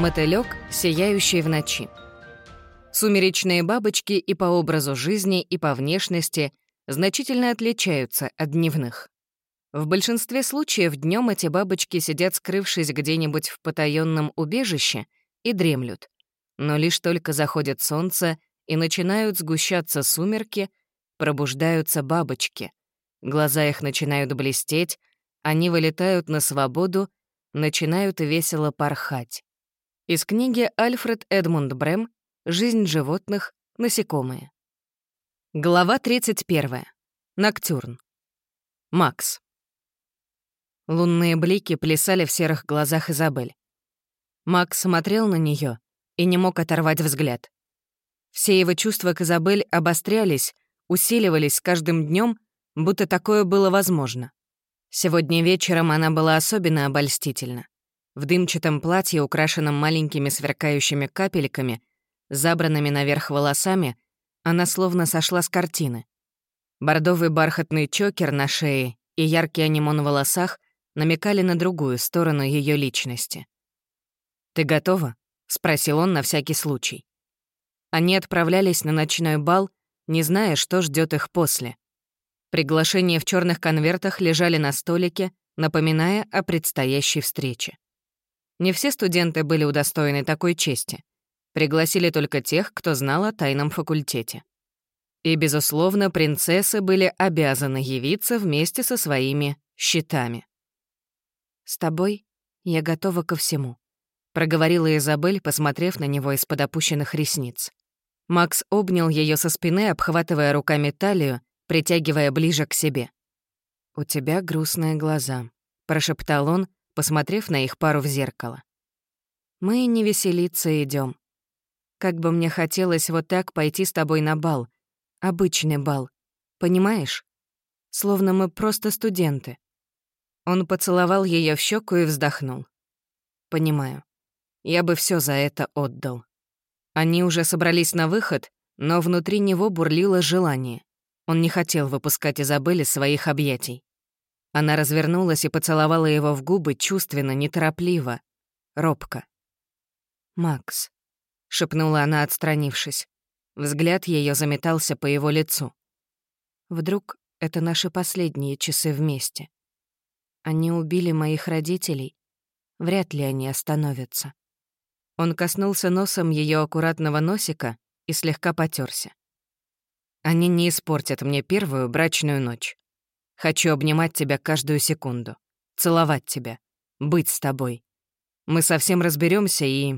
Мотылёк, сияющий в ночи. Сумеречные бабочки и по образу жизни, и по внешности значительно отличаются от дневных. В большинстве случаев днем эти бабочки сидят, скрывшись где-нибудь в потаенном убежище, и дремлют. Но лишь только заходит солнце и начинают сгущаться сумерки, пробуждаются бабочки. Глаза их начинают блестеть, они вылетают на свободу, начинают весело порхать. Из книги Альфред Эдмунд Брэм «Жизнь животных. Насекомые». Глава 31. Ноктюрн. Макс. Лунные блики плясали в серых глазах Изабель. Макс смотрел на нее и не мог оторвать взгляд. Все его чувства к Изабель обострялись, усиливались с каждым днем, будто такое было возможно. Сегодня вечером она была особенно обольстительна. В дымчатом платье, украшенном маленькими сверкающими капельками, забранными наверх волосами, она словно сошла с картины. Бордовый бархатный чокер на шее и яркий анимон в волосах намекали на другую сторону ее личности. «Ты готова?» — спросил он на всякий случай. Они отправлялись на ночной бал, не зная, что ждет их после. Приглашения в черных конвертах лежали на столике, напоминая о предстоящей встрече. Не все студенты были удостоены такой чести. Пригласили только тех, кто знал о тайном факультете. И, безусловно, принцессы были обязаны явиться вместе со своими щитами. «С тобой я готова ко всему», — проговорила Изабель, посмотрев на него из-под опущенных ресниц. Макс обнял ее со спины, обхватывая руками талию, притягивая ближе к себе. «У тебя грустные глаза», — прошептал он, посмотрев на их пару в зеркало. «Мы не веселиться идем. Как бы мне хотелось вот так пойти с тобой на бал. Обычный бал. Понимаешь? Словно мы просто студенты». Он поцеловал ее в щеку и вздохнул. «Понимаю. Я бы все за это отдал». Они уже собрались на выход, но внутри него бурлило желание. Он не хотел выпускать Изабель из своих объятий. Она развернулась и поцеловала его в губы чувственно, неторопливо, робко. «Макс», — шепнула она, отстранившись. Взгляд ее заметался по его лицу. «Вдруг это наши последние часы вместе? Они убили моих родителей. Вряд ли они остановятся». Он коснулся носом ее аккуратного носика и слегка потерся. «Они не испортят мне первую брачную ночь. Хочу обнимать тебя каждую секунду, целовать тебя, быть с тобой. Мы совсем разберемся и...»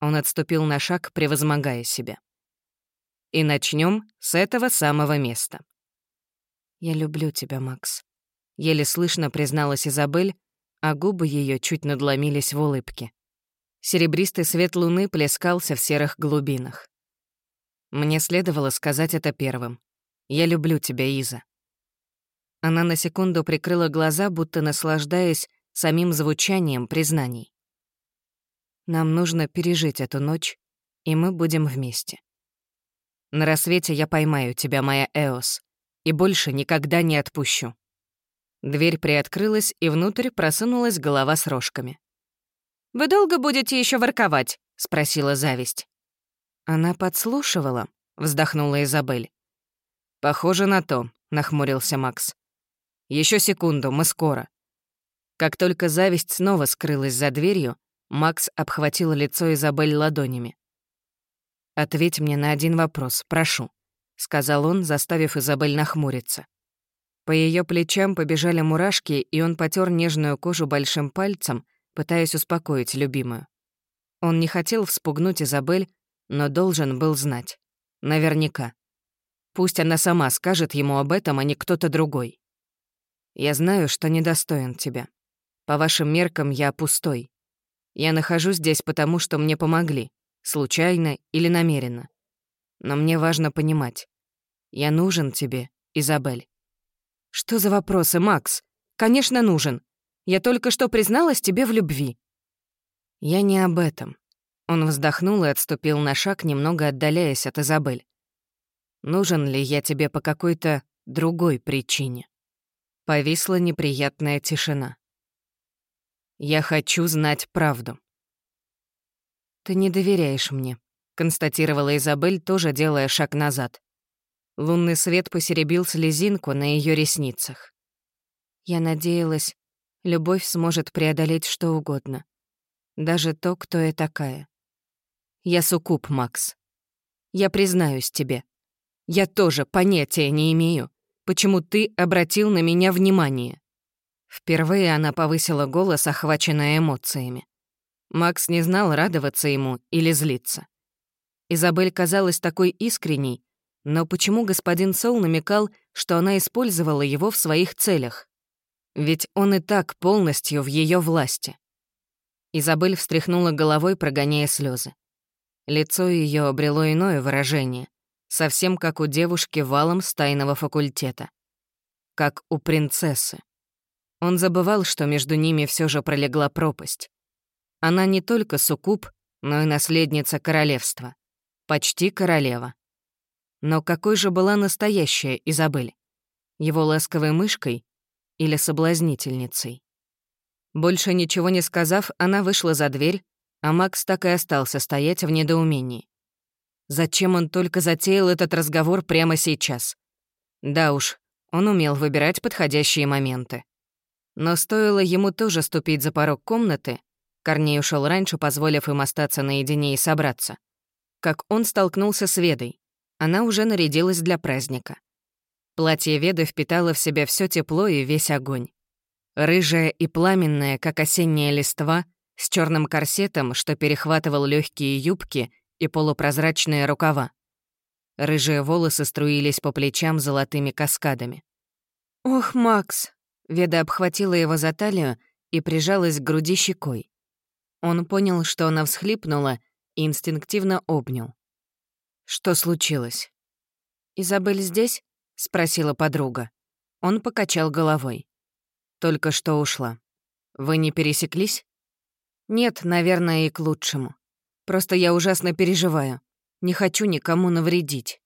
Он отступил на шаг, превозмогая себя. «И начнем с этого самого места». «Я люблю тебя, Макс», — еле слышно призналась Изабель, а губы ее чуть надломились в улыбке. Серебристый свет луны плескался в серых глубинах. Мне следовало сказать это первым. «Я люблю тебя, Иза». Она на секунду прикрыла глаза, будто наслаждаясь самим звучанием признаний. «Нам нужно пережить эту ночь, и мы будем вместе. На рассвете я поймаю тебя, моя Эос, и больше никогда не отпущу». Дверь приоткрылась, и внутрь просунулась голова с рожками. «Вы долго будете еще ворковать?» — спросила зависть. Она подслушивала, вздохнула Изабель. «Похоже на то», — нахмурился Макс. Еще секунду, мы скоро». Как только зависть снова скрылась за дверью, Макс обхватил лицо Изабель ладонями. «Ответь мне на один вопрос, прошу», — сказал он, заставив Изабель нахмуриться. По ее плечам побежали мурашки, и он потер нежную кожу большим пальцем, пытаясь успокоить любимую. Он не хотел вспугнуть Изабель, но должен был знать. Наверняка. Пусть она сама скажет ему об этом, а не кто-то другой. Я знаю, что недостоин тебя. По вашим меркам я пустой. Я нахожусь здесь потому, что мне помогли, случайно или намеренно. Но мне важно понимать. Я нужен тебе, Изабель. Что за вопросы, Макс? Конечно, нужен. Я только что призналась тебе в любви. Я не об этом. Он вздохнул и отступил на шаг, немного отдаляясь от Изабель. Нужен ли я тебе по какой-то другой причине? Повисла неприятная тишина. «Я хочу знать правду». «Ты не доверяешь мне», — констатировала Изабель, тоже делая шаг назад. Лунный свет посеребил слезинку на ее ресницах. Я надеялась, любовь сможет преодолеть что угодно. Даже то, кто я такая. Я суккуб, Макс. Я признаюсь тебе. Я тоже понятия не имею, почему ты обратил на меня внимание. Впервые она повысила голос, охваченная эмоциями. Макс не знал, радоваться ему или злиться. Изабель казалась такой искренней, но почему господин Сол намекал, что она использовала его в своих целях? Ведь он и так полностью в ее власти. Изабель встряхнула головой, прогоняя слезы. Лицо ее обрело иное выражение, совсем как у девушки валом с тайного факультета. Как у принцессы. Он забывал, что между ними все же пролегла пропасть. Она не только суккуб, но и наследница королевства. Почти королева. Но какой же была настоящая Изабель? Его ласковой мышкой или соблазнительницей? Больше ничего не сказав, она вышла за дверь, а Макс так и остался стоять в недоумении. Зачем он только затеял этот разговор прямо сейчас? Да уж, он умел выбирать подходящие моменты. Но стоило ему тоже ступить за порог комнаты, Корней ушел раньше, позволив им остаться наедине и собраться, как он столкнулся с Ведой. Она уже нарядилась для праздника. Платье Веды впитало в себя все тепло и весь огонь. Рыжая и пламенная, как осенняя листва, с черным корсетом, что перехватывал легкие юбки и полупрозрачные рукава. Рыжие волосы струились по плечам золотыми каскадами. «Ох, Макс!» — Веда обхватила его за талию и прижалась к груди щекой. Он понял, что она всхлипнула, и инстинктивно обнял. «Что случилось?» «Изабель здесь?» — спросила подруга. Он покачал головой. «Только что ушла. Вы не пересеклись?» «Нет, наверное, и к лучшему. Просто я ужасно переживаю. Не хочу никому навредить.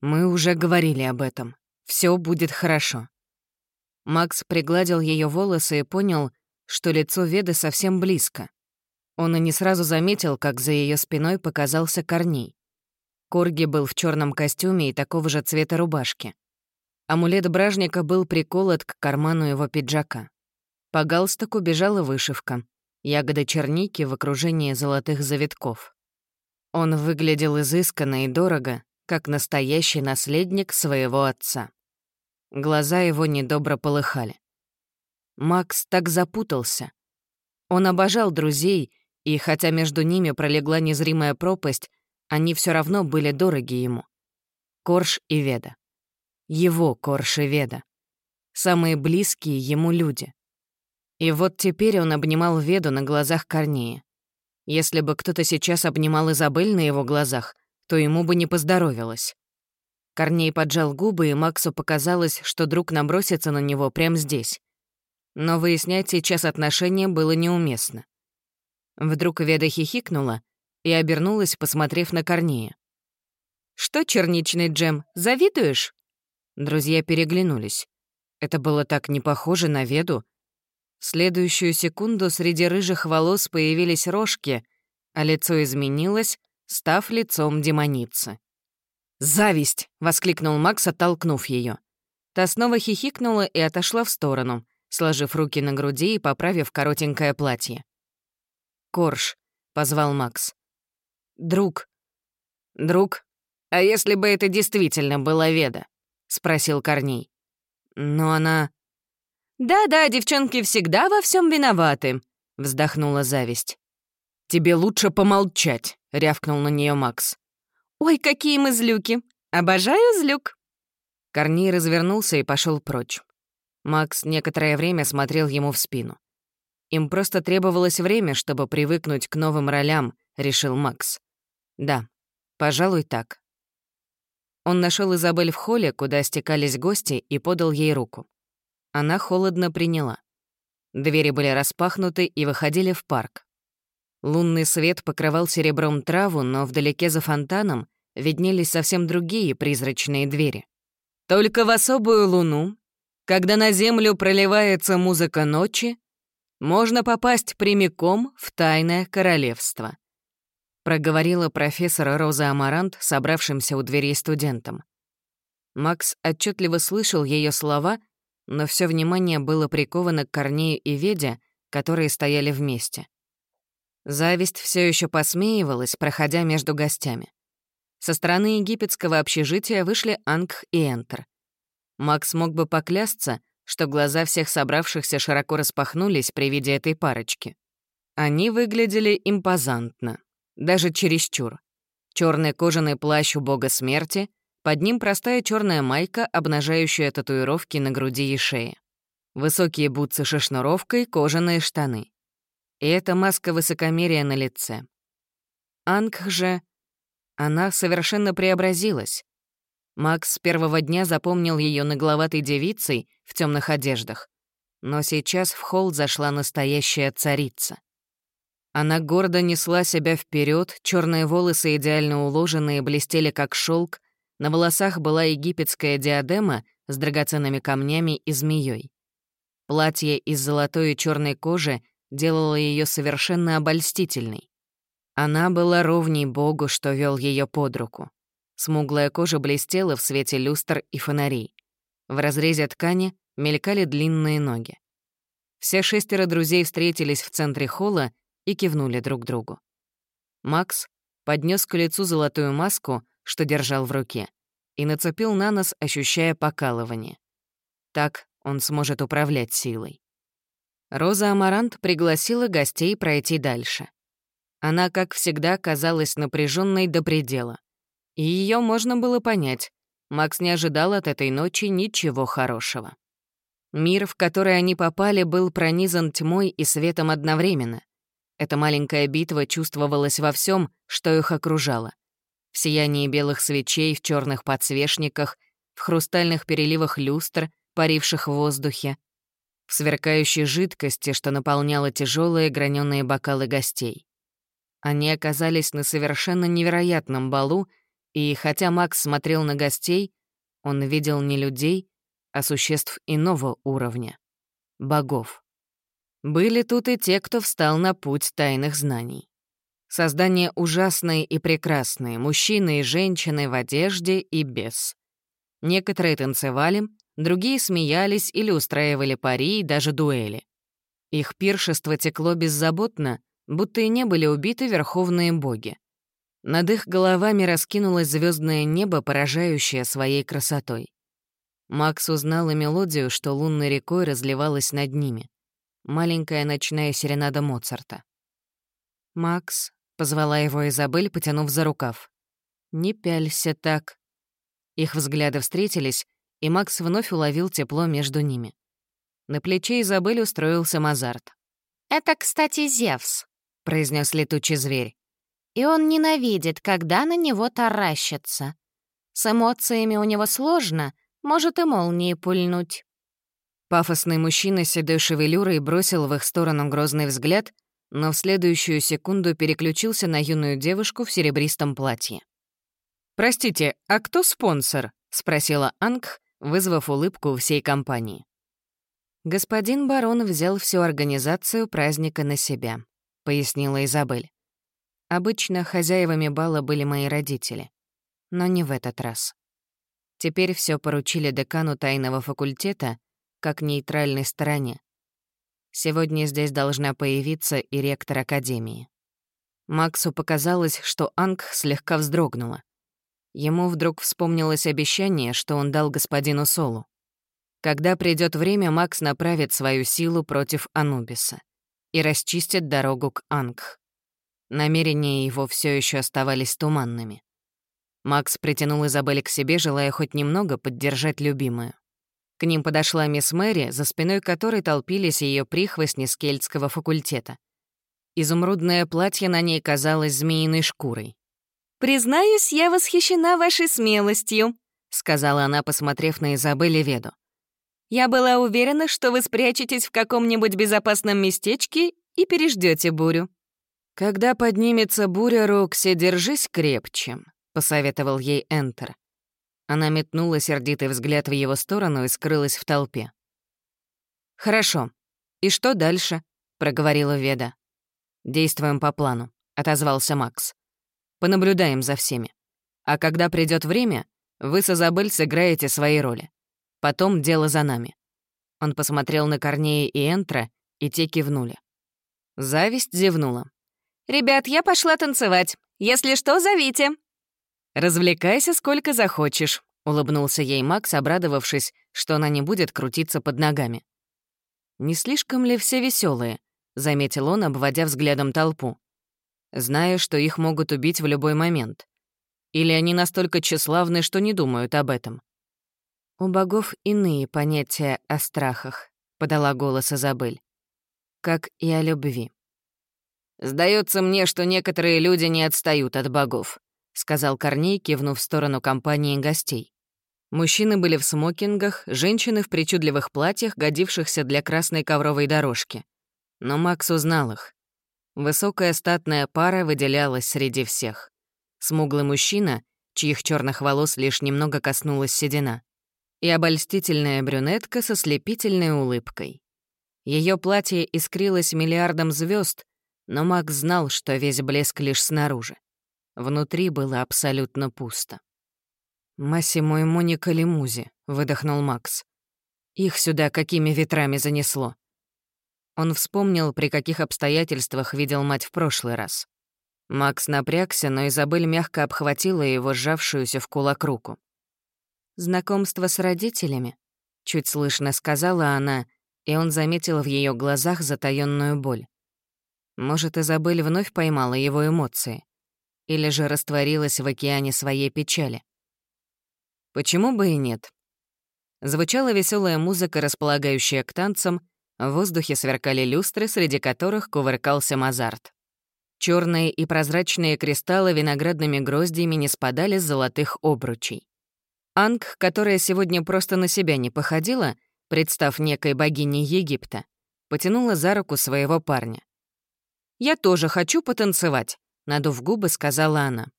Мы уже говорили об этом. Все будет хорошо». Макс пригладил ее волосы и понял, что лицо Веды совсем близко. Он и не сразу заметил, как за ее спиной показался Корней. Корги был в черном костюме и такого же цвета рубашки. Амулет бражника был приколот к карману его пиджака. По галстуку бежала вышивка. Ягода черники в окружении золотых завитков. Он выглядел изысканно и дорого, как настоящий наследник своего отца. Глаза его недобро полыхали. Макс так запутался. Он обожал друзей, и хотя между ними пролегла незримая пропасть, они все равно были дороги ему. Корж и Веда. Его Корж и Веда. Самые близкие ему люди. И вот теперь он обнимал Веду на глазах Корнея. Если бы кто-то сейчас обнимал Изабель на его глазах, то ему бы не поздоровилось. Корней поджал губы, и Максу показалось, что друг набросится на него прямо здесь. Но выяснять сейчас отношения было неуместно. Вдруг Веда хихикнула, и обернулась, посмотрев на Корнея. «Что, черничный джем, завидуешь?» Друзья переглянулись. Это было так не похоже на Веду. В следующую секунду среди рыжих волос появились рожки, а лицо изменилось, став лицом демоницы. «Зависть!» — воскликнул Макс, оттолкнув ее. Та снова хихикнула и отошла в сторону, сложив руки на груди и поправив коротенькое платье. «Корж», — позвал Макс. «Друг». «Друг? А если бы это действительно была Веда?» — спросил Корней. «Но она...» «Да-да, девчонки всегда во всем виноваты», — вздохнула зависть. «Тебе лучше помолчать», — рявкнул на нее Макс. «Ой, какие мы злюки! Обожаю злюк!» Корней развернулся и пошел прочь. Макс некоторое время смотрел ему в спину. Им просто требовалось время, чтобы привыкнуть к новым ролям, решил Макс. Да, пожалуй, так. Он нашел Изабель в холле, куда стекались гости, и подал ей руку. Она холодно приняла. Двери были распахнуты и выходили в парк. Лунный свет покрывал серебром траву, но вдалеке за фонтаном виднелись совсем другие призрачные двери. Только в особую луну, когда на землю проливается музыка ночи, можно попасть прямиком в тайное королевство. проговорила профессор Роза Амарант, собравшимся у дверей студентам. Макс отчетливо слышал ее слова, но все внимание было приковано к Корнею и Веде, которые стояли вместе. Зависть все еще посмеивалась, проходя между гостями. Со стороны египетского общежития вышли Анг и Энтер. Макс мог бы поклясться, что глаза всех собравшихся широко распахнулись при виде этой парочки. Они выглядели импозантно, даже чересчур. Черный кожаный плащ у бога смерти, под ним простая черная майка, обнажающая татуировки на груди и шее. Высокие бутсы со шнуровкой, кожаные штаны. И эта маска высокомерия на лице. Анг же... Она совершенно преобразилась. Макс с первого дня запомнил ее нагловатой девицей в темных одеждах. Но сейчас в холл зашла настоящая царица. Она гордо несла себя вперед, черные волосы идеально уложенные блестели как шелк, на волосах была египетская диадема с драгоценными камнями и змеей. Платье из золотой и черной кожи делало ее совершенно обольстительной. Она была ровней Богу, что вел ее под руку. Смуглая кожа блестела в свете люстр и фонарей. В разрезе ткани мелькали длинные ноги. Все шестеро друзей встретились в центре холла и кивнули друг другу. Макс поднес к лицу золотую маску, что держал в руке, и нацепил на нос, ощущая покалывание. Так он сможет управлять силой. Роза Амарант пригласила гостей пройти дальше. Она, как всегда, казалась напряженной до предела. И ее можно было понять. Макс не ожидал от этой ночи ничего хорошего. Мир, в который они попали, был пронизан тьмой и светом одновременно. Эта маленькая битва чувствовалась во всем, что их окружало. В сиянии белых свечей, в черных подсвечниках, в хрустальных переливах люстр, паривших в воздухе, в сверкающей жидкости, что наполняла тяжелые граненые бокалы гостей. Они оказались на совершенно невероятном балу, и хотя Макс смотрел на гостей, он видел не людей, а существ иного уровня — богов. Были тут и те, кто встал на путь тайных знаний. Создания ужасные и прекрасные, мужчины и женщины в одежде и без. Некоторые танцевали, другие смеялись или устраивали пари и даже дуэли. Их пиршество текло беззаботно, будто и не были убиты верховные боги. Над их головами раскинулось звездное небо, поражающее своей красотой. Макс узнал и мелодию, что лунной рекой разливалась над ними. Маленькая ночная серенада Моцарта. «Макс», — позвала его Изабель, потянув за рукав. «Не пялься так». Их взгляды встретились, и Макс вновь уловил тепло между ними. На плече Изабель устроился Мазарт. «Это, кстати, Зевс», — произнес летучий зверь и он ненавидит, когда на него таращатся. С эмоциями у него сложно, может и молнии пульнуть. Пафосный мужчина с седой шевелюрой бросил в их сторону грозный взгляд, но в следующую секунду переключился на юную девушку в серебристом платье. «Простите, а кто спонсор?» — спросила Анг, вызвав улыбку всей компании. «Господин барон взял всю организацию праздника на себя», — пояснила Изабель. Обычно хозяевами бала были мои родители. Но не в этот раз. Теперь все поручили декану тайного факультета как нейтральной стороне. Сегодня здесь должна появиться и ректор Академии. Максу показалось, что Анг слегка вздрогнула. Ему вдруг вспомнилось обещание, что он дал господину Солу. Когда придет время, Макс направит свою силу против Анубиса и расчистит дорогу к Ангх. Намерения его все еще оставались туманными. Макс притянул Изабель к себе, желая хоть немного поддержать любимую. К ним подошла мисс Мэри, за спиной которой толпились ее прихвостни с кельтского факультета. Изумрудное платье на ней казалось змеиной шкурой. «Признаюсь, я восхищена вашей смелостью», — сказала она, посмотрев на Изабель и Веду. «Я была уверена, что вы спрячетесь в каком-нибудь безопасном местечке и переждете бурю». «Когда поднимется буря, Рокси, держись крепче», — посоветовал ей Энтер. Она метнула сердитый взгляд в его сторону и скрылась в толпе. «Хорошо. И что дальше?» — проговорила Веда. «Действуем по плану», — отозвался Макс. Понаблюдаем за всеми. А когда придет время, вы с Изабель сыграете свои роли. Потом дело за нами». Он посмотрел на Корнея и Энтра, и те кивнули. Зависть зевнула. «Ребят, я пошла танцевать. Если что, зовите». «Развлекайся сколько захочешь», — улыбнулся ей Макс, обрадовавшись, что она не будет крутиться под ногами. «Не слишком ли все веселые? заметил он, обводя взглядом толпу. «Зная, что их могут убить в любой момент. Или они настолько тщеславны, что не думают об этом?» «У богов иные понятия о страхах», — подала голос Изабель. «Как и о любви». Сдается мне, что некоторые люди не отстают от богов», — сказал Корней, кивнув в сторону компании гостей. Мужчины были в смокингах, женщины в причудливых платьях, годившихся для красной ковровой дорожки. Но Макс узнал их. Высокая статная пара выделялась среди всех. Смуглый мужчина, чьих черных волос лишь немного коснулась седина, и обольстительная брюнетка со слепительной улыбкой. Ее платье искрилось миллиардом звезд, но Макс знал, что весь блеск лишь снаружи. Внутри было абсолютно пусто. «Массимо и Моника Лимузи», — выдохнул Макс. «Их сюда какими ветрами занесло?» Он вспомнил, при каких обстоятельствах видел мать в прошлый раз. Макс напрягся, но Изабель мягко обхватила его сжавшуюся в кулак руку. «Знакомство с родителями», — чуть слышно сказала она, и он заметил в ее глазах затаённую боль. Может, Изабель вновь поймала его эмоции? Или же растворилась в океане своей печали? Почему бы и нет? Звучала веселая музыка, располагающая к танцам, в воздухе сверкали люстры, среди которых кувыркался Мазарт. Черные и прозрачные кристаллы виноградными гроздьями не спадали с золотых обручей. Анг, которая сегодня просто на себя не походила, представ некой богиней Египта, потянула за руку своего парня. «Я тоже хочу потанцевать», — надув губы, сказала она.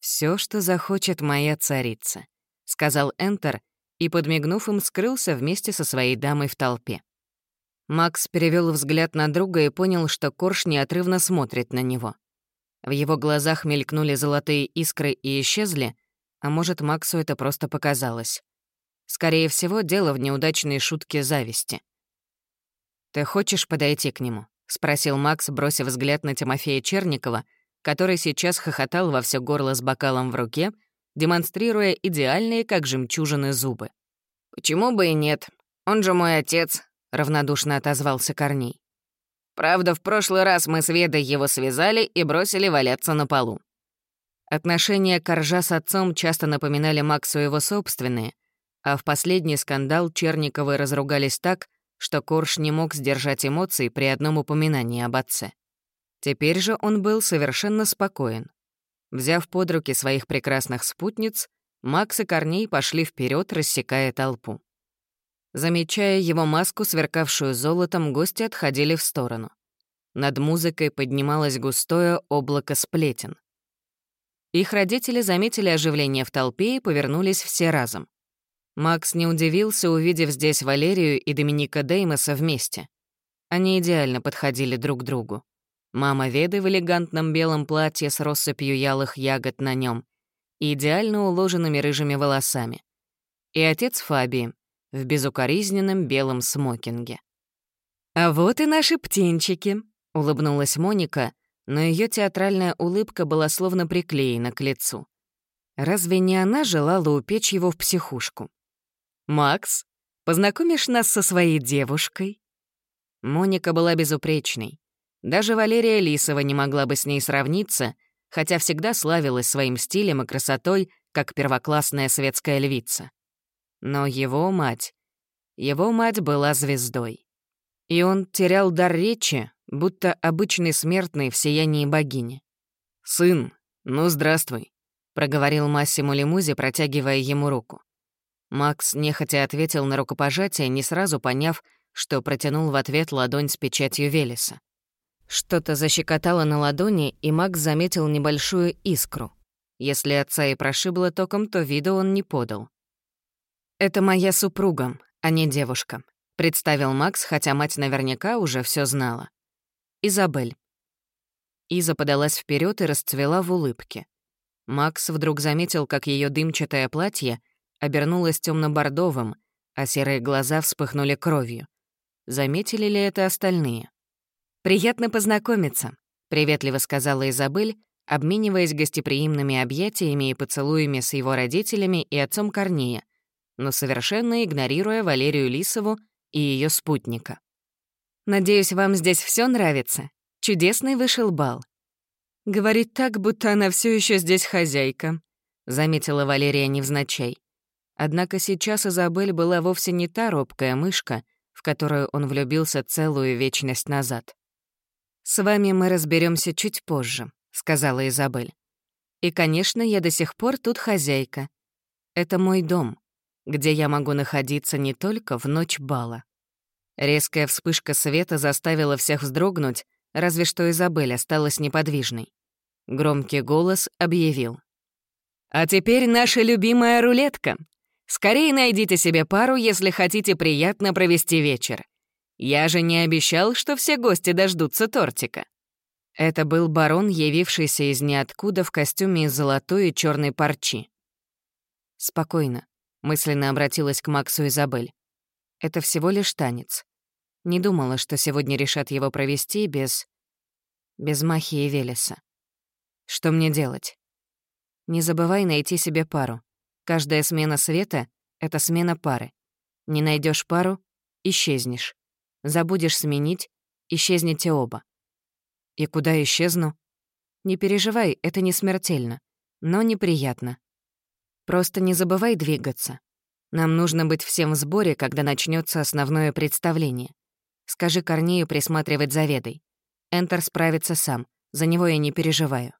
Все, что захочет моя царица», — сказал Энтер и, подмигнув им, скрылся вместе со своей дамой в толпе. Макс перевел взгляд на друга и понял, что Корж неотрывно смотрит на него. В его глазах мелькнули золотые искры и исчезли, а может, Максу это просто показалось. Скорее всего, дело в неудачной шутке зависти. «Ты хочешь подойти к нему?» — спросил Макс, бросив взгляд на Тимофея Черникова, который сейчас хохотал во все горло с бокалом в руке — демонстрируя идеальные, как жемчужины, зубы. «Почему бы и нет? Он же мой отец», — равнодушно отозвался Корней. «Правда, в прошлый раз мы с Ведой его связали и бросили валяться на полу». Отношения Коржа с отцом часто напоминали Максу его собственные, а в последний скандал Черниковы разругались так, что Корж не мог сдержать эмоций при одном упоминании об отце. Теперь же он был совершенно спокоен. Взяв под руки своих прекрасных спутниц, Макс и Корней пошли вперед, рассекая толпу. Замечая его маску, сверкавшую золотом, гости отходили в сторону. Над музыкой поднималось густое облако сплетен. Их родители заметили оживление в толпе и повернулись все разом. Макс не удивился, увидев здесь Валерию и Доминика Деймоса вместе. Они идеально подходили друг к другу. Мама Веды в элегантном белом платье с россыпью ялых ягод на нем и идеально уложенными рыжими волосами. И отец Фабии в безукоризненном белом смокинге. «А вот и наши птенчики», — улыбнулась Моника, но ее театральная улыбка была словно приклеена к лицу. Разве не она желала упечь его в психушку? «Макс, познакомишь нас со своей девушкой?» Моника была безупречной. Даже Валерия Лисова не могла бы с ней сравниться, хотя всегда славилась своим стилем и красотой, как первоклассная светская львица. Но его мать... Его мать была звездой. И он терял дар речи, будто обычный смертный в сиянии богини. «Сын, ну здравствуй», — проговорил Массимо Лимузи, протягивая ему руку. Макс нехотя ответил на рукопожатие, не сразу поняв, что протянул в ответ ладонь с печатью Велеса. Что-то защекотало на ладони, и Макс заметил небольшую искру. Если отца и прошибло током, то виду он не подал. «Это моя супруга, а не девушка», — представил Макс, хотя мать наверняка уже все знала. «Изабель». Иза подалась вперед и расцвела в улыбке. Макс вдруг заметил, как ее дымчатое платье обернулось темно бордовым а серые глаза вспыхнули кровью. Заметили ли это остальные? «Приятно познакомиться», — приветливо сказала Изабель, обмениваясь гостеприимными объятиями и поцелуями с его родителями и отцом Корнея, но совершенно игнорируя Валерию Лисову и ее спутника. «Надеюсь, вам здесь все нравится? Чудесный вышел бал». «Говорит так, будто она все еще здесь хозяйка», — заметила Валерия невзначай. Однако сейчас Изабель была вовсе не та робкая мышка, в которую он влюбился целую вечность назад. «С вами мы разберемся чуть позже», — сказала Изабель. «И, конечно, я до сих пор тут хозяйка. Это мой дом, где я могу находиться не только в ночь бала». Резкая вспышка света заставила всех вздрогнуть, разве что Изабель осталась неподвижной. Громкий голос объявил. «А теперь наша любимая рулетка. Скорее найдите себе пару, если хотите приятно провести вечер. Я же не обещал, что все гости дождутся тортика». Это был барон, явившийся из ниоткуда в костюме из золотой и черной парчи. «Спокойно», — мысленно обратилась к Максу Изабель. «Это всего лишь танец. Не думала, что сегодня решат его провести без... без Махи и Велеса. Что мне делать? Не забывай найти себе пару. Каждая смена света — это смена пары. Не найдешь пару — исчезнешь. Забудешь сменить — исчезнете оба. И куда исчезну? Не переживай, это не смертельно, но неприятно. Просто не забывай двигаться. Нам нужно быть всем в сборе, когда начнется основное представление. Скажи Корнею присматривать за Ведой. Энтер справится сам, за него я не переживаю.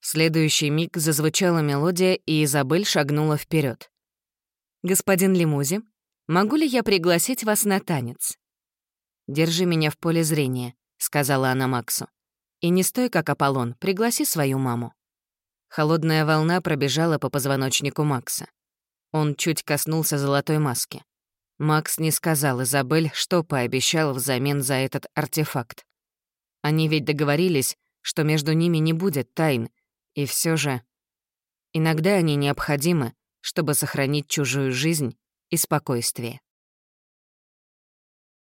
В следующий миг зазвучала мелодия, и Изабель шагнула вперед. «Господин Лимузи, могу ли я пригласить вас на танец?» «Держи меня в поле зрения», — сказала она Максу. «И не стой, как Аполлон, пригласи свою маму». Холодная волна пробежала по позвоночнику Макса. Он чуть коснулся золотой маски. Макс не сказал Изабель, что пообещал взамен за этот артефакт. Они ведь договорились, что между ними не будет тайн, и все же, иногда они необходимы, чтобы сохранить чужую жизнь и спокойствие.